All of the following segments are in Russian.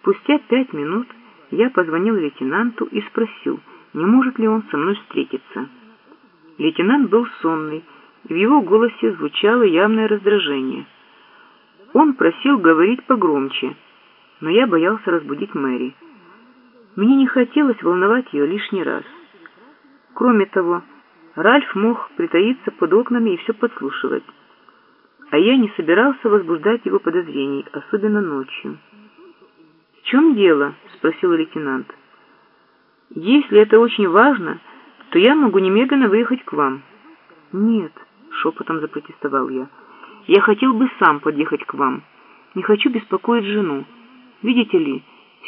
Спустя пять минут я позвонил лейтенанту и спросил, не может ли он со мной встретиться. Лейтенант был сонный, и в его голосе звучало явное раздражение. Он просил говорить погромче, но я боялся разбудить Мэри. Мне не хотелось волновать ее лишний раз. Кроме того, Ральф мог притаиться под окнами и все подслушивать. А я не собирался возбуждать его подозрений, особенно ночью. «В чем дело?» — спросил лейтенант. «Если это очень важно, то я могу немедленно выехать к вам». «Нет», — шепотом запротестовал я, — «я хотел бы сам подъехать к вам. Не хочу беспокоить жену. Видите ли,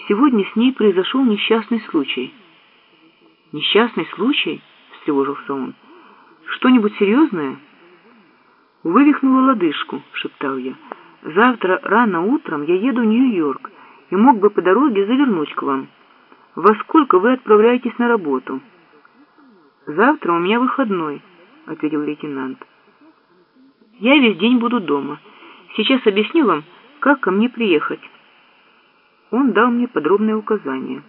сегодня с ней произошел несчастный случай». «Несчастный случай?» — встревожился он. «Что-нибудь серьезное?» «Вывихнула лодыжку», — шептал я. «Завтра рано утром я еду в Нью-Йорк и мог бы по дороге завернуть к вам. Во сколько вы отправляетесь на работу?» «Завтра у меня выходной», — ответил лейтенант. «Я весь день буду дома. Сейчас объясню вам, как ко мне приехать». Он дал мне подробные указания.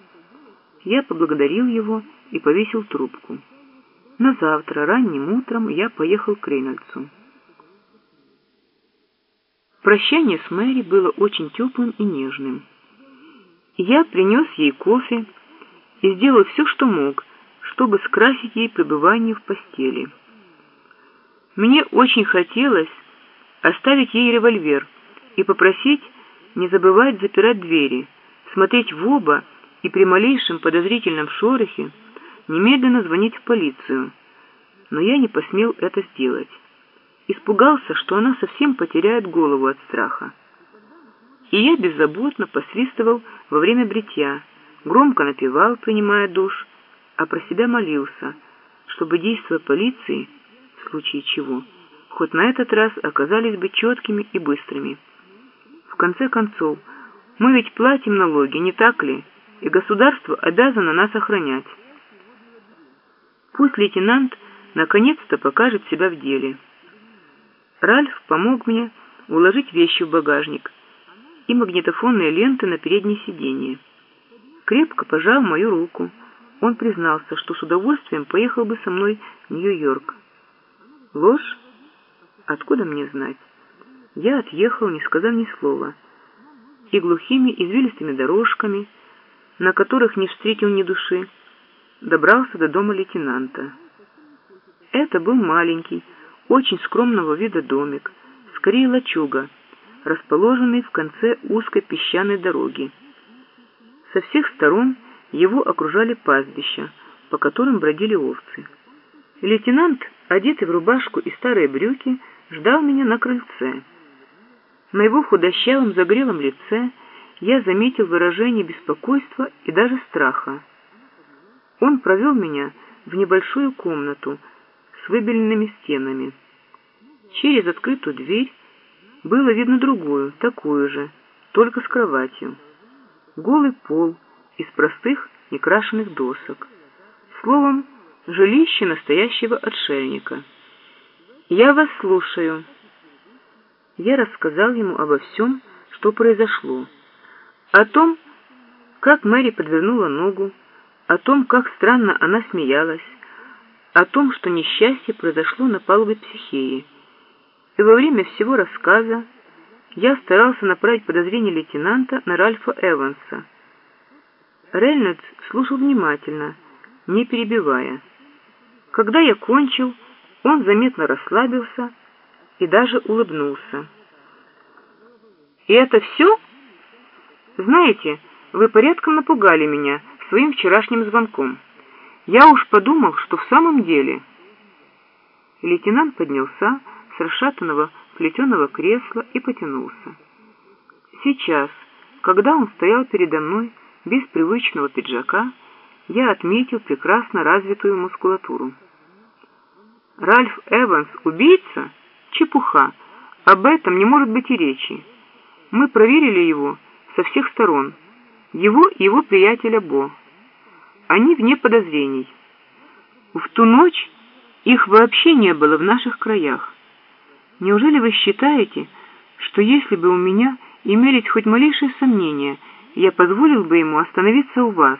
Я поблагодарил его и повесил трубку. На завтра ранним утром я поехал к Рейнольдсу. Прощание с Мэри было очень теплым и нежным. Я принес ей кофе и сделал все, что мог, чтобы скрасить ей пребывание в постели. Мне очень хотелось оставить ей револьвер и попросить не забывать запирать двери, смотреть в оба и при малейшем подозрительном шорохе немедленно звонить в полицию. Но я не посмел это сделать. Испугался, что она совсем потеряет голову от страха. И я беззаботно посвистывал во время бритья, громко напевал, принимая душ, а про себя молился, чтобы действия полиции, в случае чего, хоть на этот раз оказались бы четкими и быстрыми. В конце концов, мы ведь платим налоги, не так ли? И государство обязано нас охранять. Пусть лейтенант наконец-то покажет себя в деле. Ральф помог мне уложить вещи в багажник и магнитофонные ленты на переднее сиденье. Крепко пожал мою руку. Он признался, что с удовольствием поехал бы со мной в Нью-Йорк. Ложь? Откуда мне знать? Я отъехал, не сказав ни слова. И глухими извилистыми дорожками, на которых не встретил ни души, добрался до дома лейтенанта. Это был маленький, очень скромного вида домик, скорее лачуга, расположенный в конце узкой песчаной дороги. Со всех сторон его окружали пастбища, по которым бродили овцы. Лейтенант, одетый в рубашку и старые брюки, ждал меня на крыльце. На его худощавом загрелом лице я заметил выражение беспокойства и даже страха. Он провел меня в небольшую комнату, с выбеленными стенами. Через открытую дверь было видно другую, такую же, только с кроватью. Голый пол из простых некрашенных досок. Словом, жилище настоящего отшельника. «Я вас слушаю». Я рассказал ему обо всем, что произошло. О том, как Мэри подвернула ногу, о том, как странно она смеялась, о том, что несчастье произошло на палубе психеи. И во время всего рассказа я старался направить подозрение лейтенанта на Ральфа Эванса. Рейнольдс слушал внимательно, не перебивая. Когда я кончил, он заметно расслабился и даже улыбнулся. «И это все? Знаете, вы порядком напугали меня своим вчерашним звонком». Я уж подумал, что в самом деле... Лейтенант поднялся с расшатанного плетеного кресла и потянулся. Сейчас, когда он стоял передо мной без привычного пиджака, я отметил прекрасно развитую мускулатуру. Ральф Эванс убийца? Чепуха. Об этом не может быть и речи. Мы проверили его со всех сторон. Его и его приятеля Бо. Они вне подозрений. В ту ночь их вообще не было в наших краях. Неужели вы считаете, что если бы у меня имелись хоть малейшие сомнения, я позволил бы ему остановиться у вас.